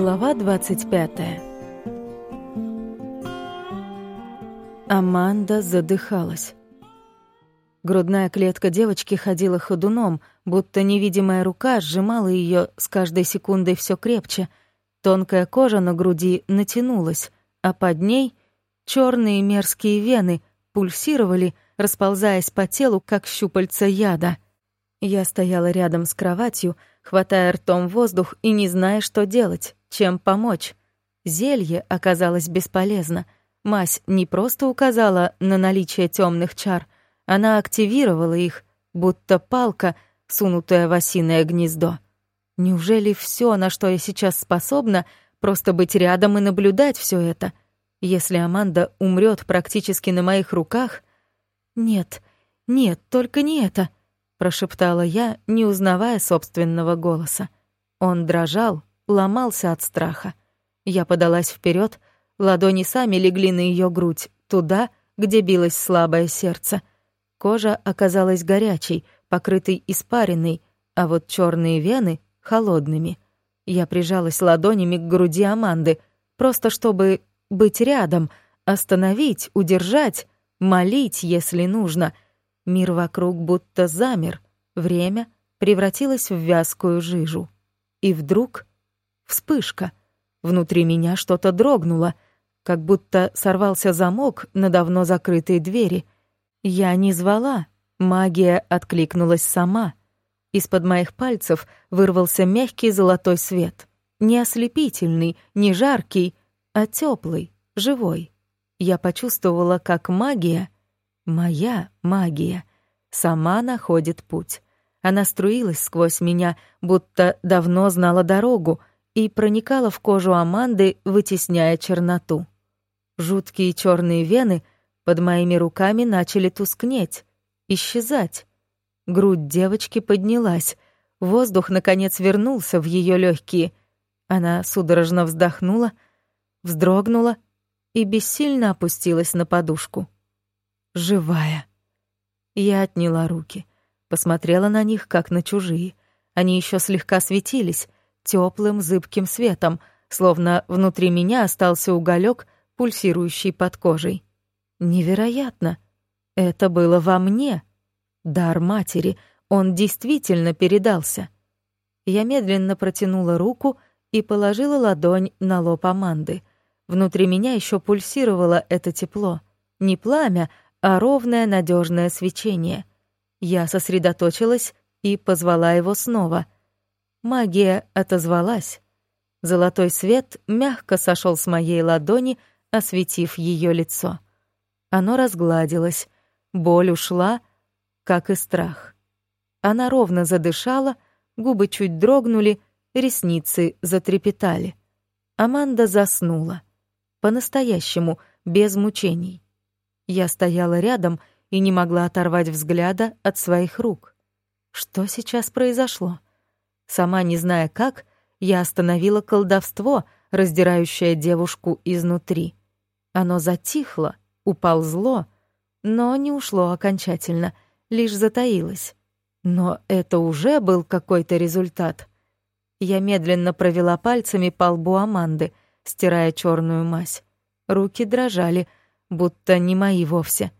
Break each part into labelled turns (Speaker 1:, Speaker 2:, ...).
Speaker 1: Глава 25 Аманда задыхалась. Грудная клетка девочки ходила ходуном, будто невидимая рука сжимала ее с каждой секундой все крепче. Тонкая кожа на груди натянулась, а под ней черные мерзкие вены пульсировали, расползаясь по телу, как щупальца яда. Я стояла рядом с кроватью, хватая ртом воздух и не зная, что делать, чем помочь. Зелье оказалось бесполезно. Мась не просто указала на наличие темных чар, она активировала их, будто палка, сунутая в осиное гнездо. Неужели все, на что я сейчас способна, просто быть рядом и наблюдать все это? Если Аманда умрет практически на моих руках... Нет, нет, только не это — прошептала я, не узнавая собственного голоса. Он дрожал, ломался от страха. Я подалась вперед, ладони сами легли на ее грудь, туда, где билось слабое сердце. Кожа оказалась горячей, покрытой испариной, а вот черные вены — холодными. Я прижалась ладонями к груди Аманды, просто чтобы быть рядом, остановить, удержать, молить, если нужно — Мир вокруг будто замер, время превратилось в вязкую жижу. И вдруг вспышка. Внутри меня что-то дрогнуло, как будто сорвался замок на давно закрытые двери. Я не звала, магия откликнулась сама. Из-под моих пальцев вырвался мягкий золотой свет. Не ослепительный, не жаркий, а теплый, живой. Я почувствовала, как магия — Моя магия сама находит путь. Она струилась сквозь меня, будто давно знала дорогу, и проникала в кожу Аманды, вытесняя черноту. Жуткие черные вены под моими руками начали тускнеть, исчезать. Грудь девочки поднялась, воздух, наконец, вернулся в ее легкие. Она судорожно вздохнула, вздрогнула и бессильно опустилась на подушку живая. Я отняла руки, посмотрела на них, как на чужие. Они еще слегка светились, теплым зыбким светом, словно внутри меня остался уголек, пульсирующий под кожей. Невероятно! Это было во мне. Дар матери, он действительно передался. Я медленно протянула руку и положила ладонь на лоб Аманды. Внутри меня еще пульсировало это тепло. Не пламя, а ровное надежное свечение. Я сосредоточилась и позвала его снова. Магия отозвалась. Золотой свет мягко сошел с моей ладони, осветив ее лицо. Оно разгладилось, боль ушла, как и страх. Она ровно задышала, губы чуть дрогнули, ресницы затрепетали. Аманда заснула. По-настоящему, без мучений. Я стояла рядом и не могла оторвать взгляда от своих рук. Что сейчас произошло? Сама не зная как, я остановила колдовство, раздирающее девушку изнутри. Оно затихло, уползло, но не ушло окончательно, лишь затаилось. Но это уже был какой-то результат. Я медленно провела пальцами по лбу Аманды, стирая черную мазь. Руки дрожали — будто не мои вовсе.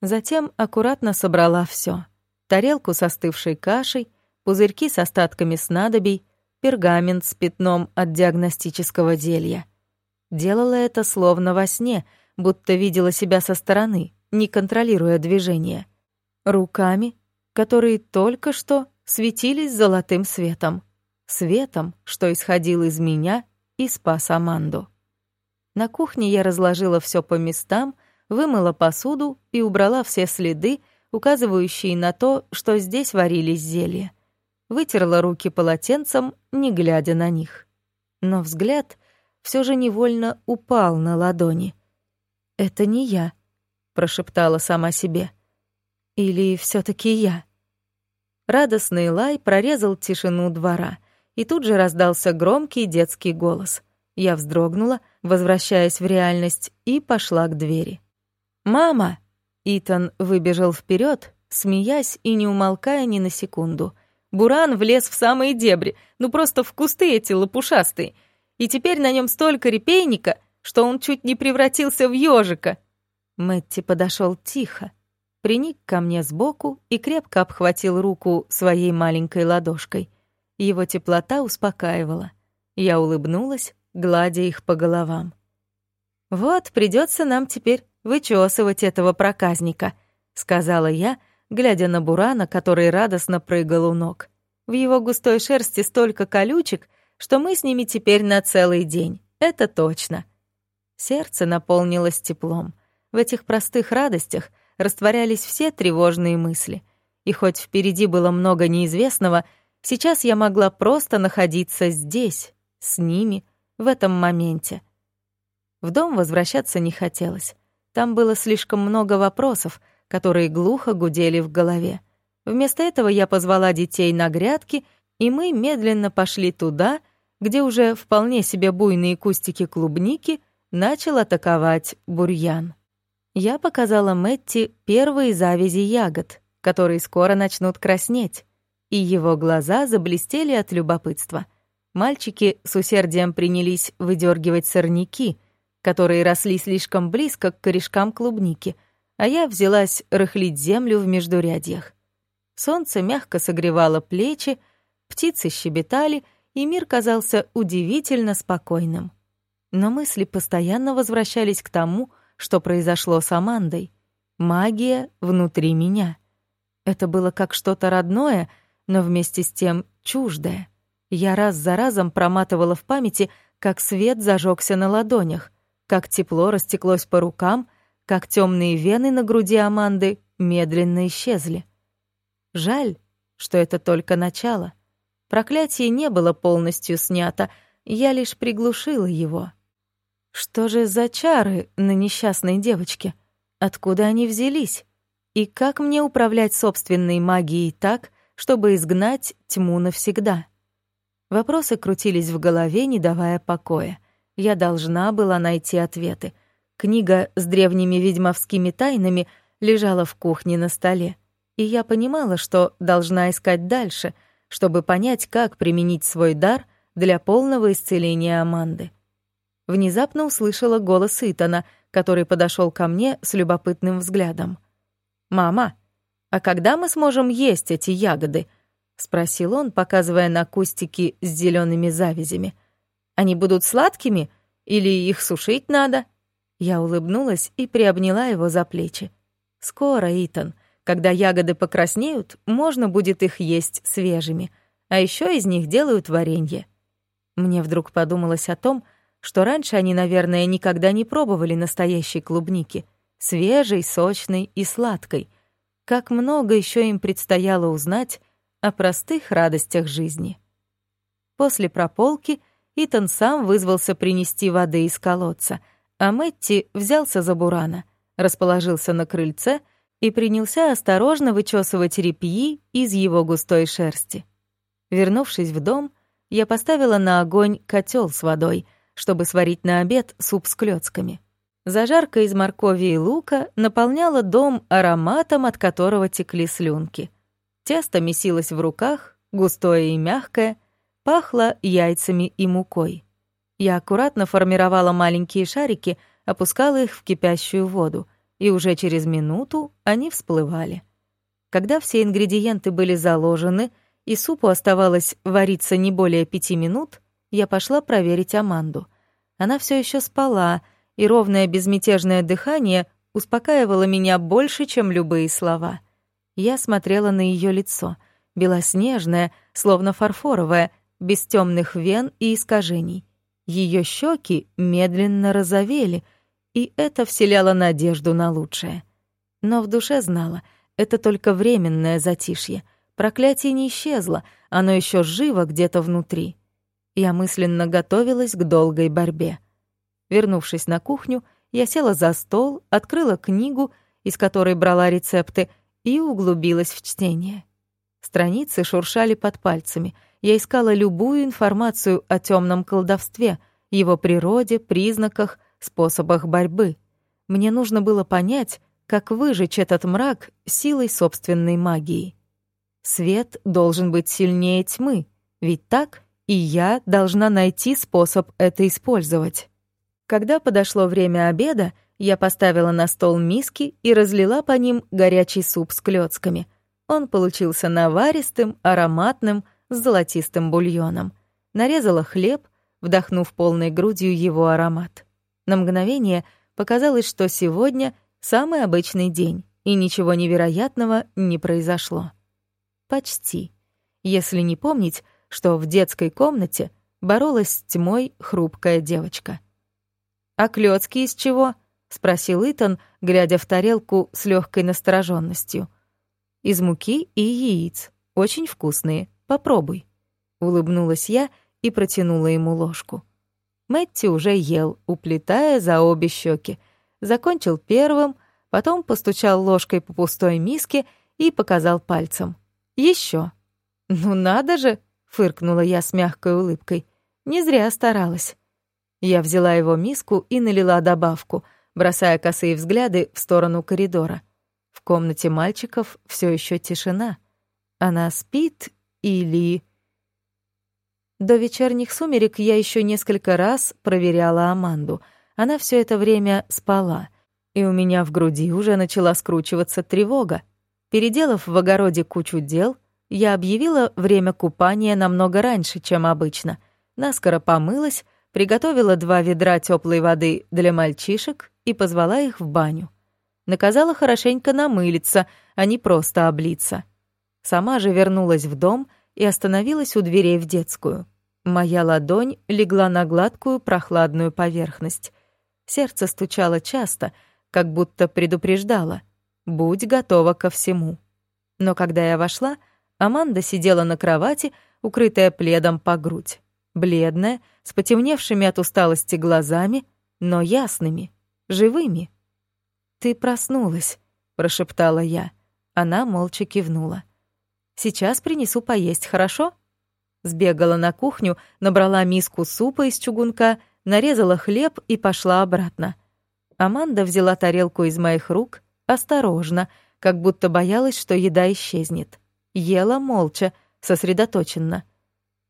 Speaker 1: Затем аккуратно собрала все: Тарелку с остывшей кашей, пузырьки с остатками снадобий, пергамент с пятном от диагностического зелья. Делала это словно во сне, будто видела себя со стороны, не контролируя движения. Руками, которые только что светились золотым светом. Светом, что исходил из меня и спас Аманду. На кухне я разложила все по местам, вымыла посуду и убрала все следы, указывающие на то, что здесь варились зелья. Вытерла руки полотенцем, не глядя на них. Но взгляд все же невольно упал на ладони. «Это не я», — прошептала сама себе. «Или все таки я?» Радостный лай прорезал тишину двора, и тут же раздался громкий детский голос. Я вздрогнула, возвращаясь в реальность, и пошла к двери. «Мама!» Итан выбежал вперед, смеясь и не умолкая ни на секунду. Буран влез в самые дебри, ну просто в кусты эти лопушастые. и теперь на нем столько репейника, что он чуть не превратился в ежика. Мэтти подошел тихо, приник ко мне сбоку и крепко обхватил руку своей маленькой ладошкой. Его теплота успокаивала. Я улыбнулась, гладя их по головам. «Вот, придется нам теперь вычесывать этого проказника», — сказала я, глядя на Бурана, который радостно прыгал у ног. В его густой шерсти столько колючек, что мы с ними теперь на целый день. Это точно. Сердце наполнилось теплом. В этих простых радостях растворялись все тревожные мысли. И хоть впереди было много неизвестного, сейчас я могла просто находиться здесь, с ними, в этом моменте. В дом возвращаться не хотелось. Там было слишком много вопросов, которые глухо гудели в голове. Вместо этого я позвала детей на грядки, и мы медленно пошли туда, где уже вполне себе буйные кустики клубники начал атаковать бурьян. Я показала Мэтти первые завязи ягод, которые скоро начнут краснеть, и его глаза заблестели от любопытства. Мальчики с усердием принялись выдергивать сорняки, которые росли слишком близко к корешкам клубники, а я взялась рыхлить землю в междурядьях. Солнце мягко согревало плечи, птицы щебетали, и мир казался удивительно спокойным. Но мысли постоянно возвращались к тому, что произошло с Амандой. Магия внутри меня. Это было как что-то родное, но вместе с тем чуждое. Я раз за разом проматывала в памяти, как свет зажегся на ладонях, как тепло растеклось по рукам, как темные вены на груди Аманды медленно исчезли. Жаль, что это только начало. Проклятие не было полностью снято, я лишь приглушила его. Что же за чары на несчастной девочке? Откуда они взялись? И как мне управлять собственной магией так, чтобы изгнать тьму навсегда? Вопросы крутились в голове, не давая покоя. Я должна была найти ответы. Книга с древними ведьмовскими тайнами лежала в кухне на столе и я понимала, что должна искать дальше, чтобы понять, как применить свой дар для полного исцеления Аманды. Внезапно услышала голос Итана, который подошел ко мне с любопытным взглядом. «Мама, а когда мы сможем есть эти ягоды?» — спросил он, показывая на кустики с зелеными завязями. «Они будут сладкими или их сушить надо?» Я улыбнулась и приобняла его за плечи. «Скоро, Итан. Когда ягоды покраснеют, можно будет их есть свежими, а еще из них делают варенье. Мне вдруг подумалось о том, что раньше они, наверное, никогда не пробовали настоящей клубники, свежей, сочной и сладкой. Как много еще им предстояло узнать о простых радостях жизни. После прополки Итан сам вызвался принести воды из колодца, а Мэтти взялся за бурана, расположился на крыльце — и принялся осторожно вычесывать репьи из его густой шерсти. Вернувшись в дом, я поставила на огонь котел с водой, чтобы сварить на обед суп с клёцками. Зажарка из моркови и лука наполняла дом ароматом, от которого текли слюнки. Тесто месилось в руках, густое и мягкое, пахло яйцами и мукой. Я аккуратно формировала маленькие шарики, опускала их в кипящую воду — и уже через минуту они всплывали. Когда все ингредиенты были заложены и супу оставалось вариться не более пяти минут, я пошла проверить Аманду. Она все еще спала, и ровное безмятежное дыхание успокаивало меня больше, чем любые слова. Я смотрела на ее лицо, белоснежное, словно фарфоровое, без темных вен и искажений. Ее щеки медленно розовели — и это вселяло надежду на лучшее. Но в душе знала, это только временное затишье. Проклятие не исчезло, оно еще живо где-то внутри. Я мысленно готовилась к долгой борьбе. Вернувшись на кухню, я села за стол, открыла книгу, из которой брала рецепты, и углубилась в чтение. Страницы шуршали под пальцами. Я искала любую информацию о темном колдовстве, его природе, признаках, способах борьбы. Мне нужно было понять, как выжечь этот мрак силой собственной магии. Свет должен быть сильнее тьмы, ведь так? и я должна найти способ это использовать. Когда подошло время обеда, я поставила на стол миски и разлила по ним горячий суп с клёцками. Он получился наваристым, ароматным, с золотистым бульоном. Нарезала хлеб, вдохнув полной грудью его аромат. На мгновение показалось, что сегодня самый обычный день, и ничего невероятного не произошло. Почти. Если не помнить, что в детской комнате боролась с тьмой хрупкая девочка. «А клёцки из чего?» — спросил Итан, глядя в тарелку с легкой настороженностью. «Из муки и яиц. Очень вкусные. Попробуй». Улыбнулась я и протянула ему ложку. Мэтти уже ел, уплетая за обе щеки. Закончил первым, потом постучал ложкой по пустой миске и показал пальцем. Еще. «Ну надо же!» — фыркнула я с мягкой улыбкой. «Не зря старалась». Я взяла его миску и налила добавку, бросая косые взгляды в сторону коридора. В комнате мальчиков все еще тишина. Она спит или... До вечерних сумерек я еще несколько раз проверяла Аманду. Она все это время спала, и у меня в груди уже начала скручиваться тревога. Переделав в огороде кучу дел, я объявила время купания намного раньше, чем обычно. Наскоро помылась, приготовила два ведра теплой воды для мальчишек и позвала их в баню. Наказала хорошенько намылиться, а не просто облиться. Сама же вернулась в дом и остановилась у дверей в детскую. Моя ладонь легла на гладкую прохладную поверхность. Сердце стучало часто, как будто предупреждало. «Будь готова ко всему». Но когда я вошла, Аманда сидела на кровати, укрытая пледом по грудь. Бледная, с потемневшими от усталости глазами, но ясными, живыми. «Ты проснулась», — прошептала я. Она молча кивнула. Сейчас принесу поесть, хорошо?» Сбегала на кухню, набрала миску супа из чугунка, нарезала хлеб и пошла обратно. Аманда взяла тарелку из моих рук, осторожно, как будто боялась, что еда исчезнет. Ела молча, сосредоточенно.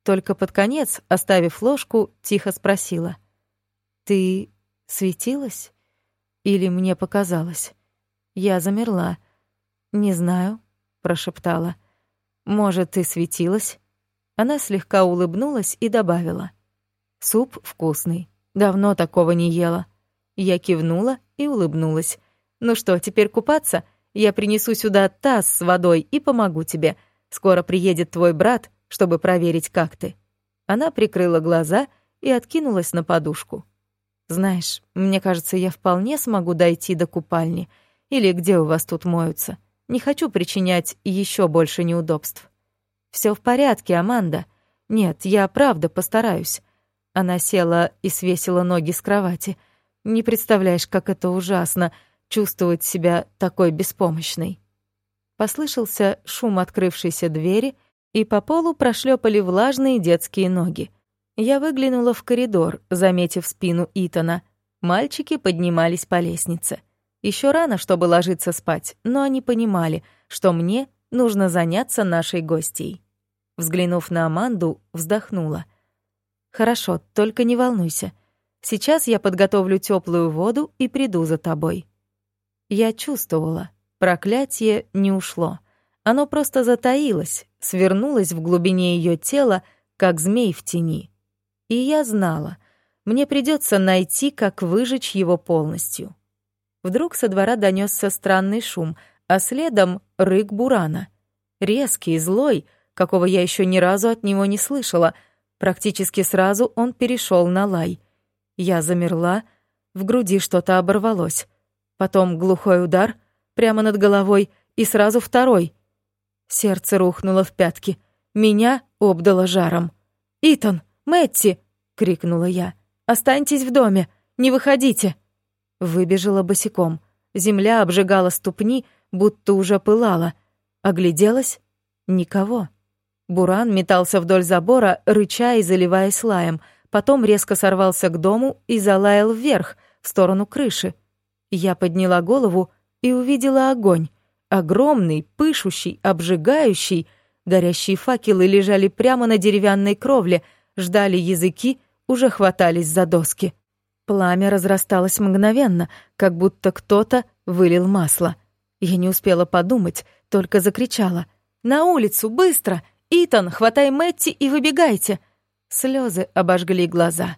Speaker 1: Только под конец, оставив ложку, тихо спросила. «Ты светилась? Или мне показалось?» Я замерла. «Не знаю», — прошептала. Может, ты светилась?» Она слегка улыбнулась и добавила. «Суп вкусный. Давно такого не ела». Я кивнула и улыбнулась. «Ну что, теперь купаться? Я принесу сюда таз с водой и помогу тебе. Скоро приедет твой брат, чтобы проверить, как ты». Она прикрыла глаза и откинулась на подушку. «Знаешь, мне кажется, я вполне смогу дойти до купальни. Или где у вас тут моются. Не хочу причинять еще больше неудобств. Все в порядке, Аманда. Нет, я правда постараюсь. Она села и свесила ноги с кровати. Не представляешь, как это ужасно чувствовать себя такой беспомощной. Послышался шум открывшейся двери, и по полу прошлепали влажные детские ноги. Я выглянула в коридор, заметив спину Итана. Мальчики поднимались по лестнице. Еще рано, чтобы ложиться спать, но они понимали, что мне нужно заняться нашей гостьей. Взглянув на Аманду, вздохнула. «Хорошо, только не волнуйся. Сейчас я подготовлю теплую воду и приду за тобой». Я чувствовала, проклятие не ушло. Оно просто затаилось, свернулось в глубине ее тела, как змей в тени. И я знала, мне придется найти, как выжечь его полностью. Вдруг со двора донесся странный шум, а следом — рык бурана. Резкий, злой, какого я еще ни разу от него не слышала. Практически сразу он перешел на лай. Я замерла, в груди что-то оборвалось. Потом глухой удар прямо над головой и сразу второй. Сердце рухнуло в пятки. Меня обдало жаром. «Итан! Мэтти!» — крикнула я. «Останьтесь в доме! Не выходите!» Выбежала босиком. Земля обжигала ступни, будто уже пылала. Огляделась — никого. Буран метался вдоль забора, рыча и заливаясь лаем. Потом резко сорвался к дому и залаял вверх, в сторону крыши. Я подняла голову и увидела огонь. Огромный, пышущий, обжигающий. Горящие факелы лежали прямо на деревянной кровле, ждали языки, уже хватались за доски. Пламя разрасталось мгновенно, как будто кто-то вылил масло. Я не успела подумать, только закричала. «На улицу, быстро! Итан, хватай Мэтти и выбегайте!» Слезы обожгли глаза.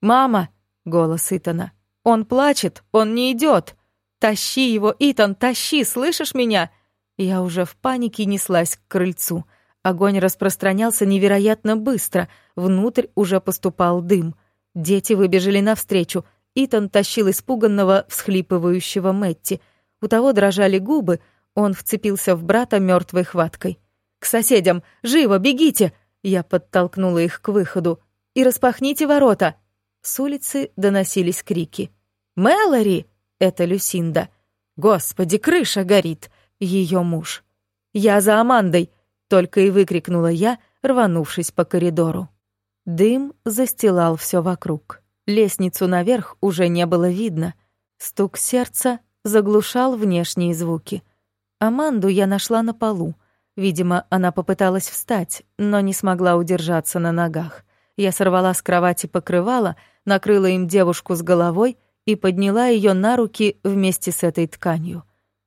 Speaker 1: «Мама!» — голос Итана. «Он плачет, он не идет. Тащи его, Итан, тащи, слышишь меня?» Я уже в панике неслась к крыльцу. Огонь распространялся невероятно быстро, внутрь уже поступал дым. Дети выбежали навстречу. Итан тащил испуганного, всхлипывающего Мэтти. У того дрожали губы, он вцепился в брата мертвой хваткой. «К соседям! Живо, бегите!» Я подтолкнула их к выходу. «И распахните ворота!» С улицы доносились крики. «Мэлори!» — это Люсинда. «Господи, крыша горит!» — ее муж. «Я за Амандой!» — только и выкрикнула я, рванувшись по коридору. Дым застилал все вокруг. Лестницу наверх уже не было видно. Стук сердца заглушал внешние звуки. Аманду я нашла на полу. Видимо, она попыталась встать, но не смогла удержаться на ногах. Я сорвала с кровати покрывало, накрыла им девушку с головой и подняла ее на руки вместе с этой тканью.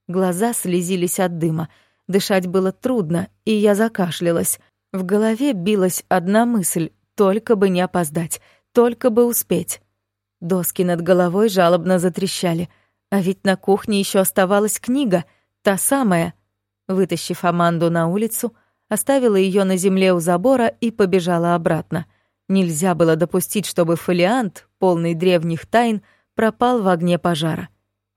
Speaker 1: Глаза слезились от дыма. Дышать было трудно, и я закашлялась. В голове билась одна мысль — только бы не опоздать, только бы успеть. Доски над головой жалобно затрещали. А ведь на кухне еще оставалась книга, та самая — Вытащив Аманду на улицу, оставила ее на земле у забора и побежала обратно. Нельзя было допустить, чтобы фолиант, полный древних тайн, пропал в огне пожара.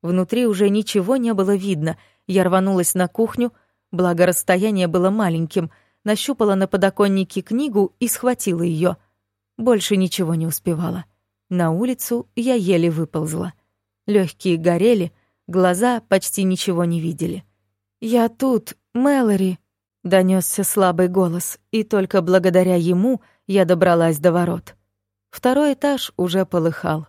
Speaker 1: Внутри уже ничего не было видно. Я рванулась на кухню, благо расстояние было маленьким, нащупала на подоконнике книгу и схватила ее. Больше ничего не успевала. На улицу я еле выползла. Легкие горели, глаза почти ничего не видели. «Я тут, Мэлори», — донесся слабый голос, и только благодаря ему я добралась до ворот. Второй этаж уже полыхал.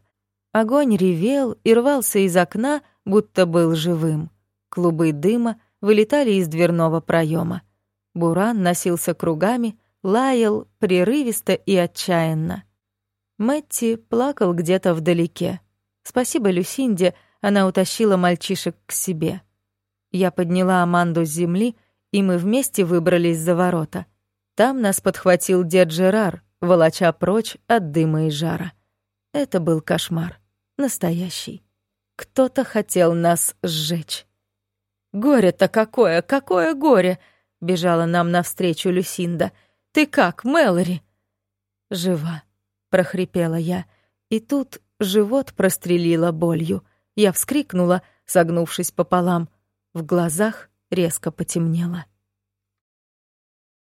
Speaker 1: Огонь ревел и рвался из окна, будто был живым. Клубы дыма вылетали из дверного проема. Буран носился кругами, лаял прерывисто и отчаянно. Мэтти плакал где-то вдалеке. Спасибо Люсинде, она утащила мальчишек к себе. Я подняла Аманду с земли, и мы вместе выбрались за ворота. Там нас подхватил дед Жерар, волоча прочь от дыма и жара. Это был кошмар. Настоящий. Кто-то хотел нас сжечь. «Горе-то какое, какое горе!» — бежала нам навстречу Люсинда. «Ты как, Мэлори?» «Жива», — прохрипела я. И тут живот прострелило болью. Я вскрикнула, согнувшись пополам. В глазах резко потемнело.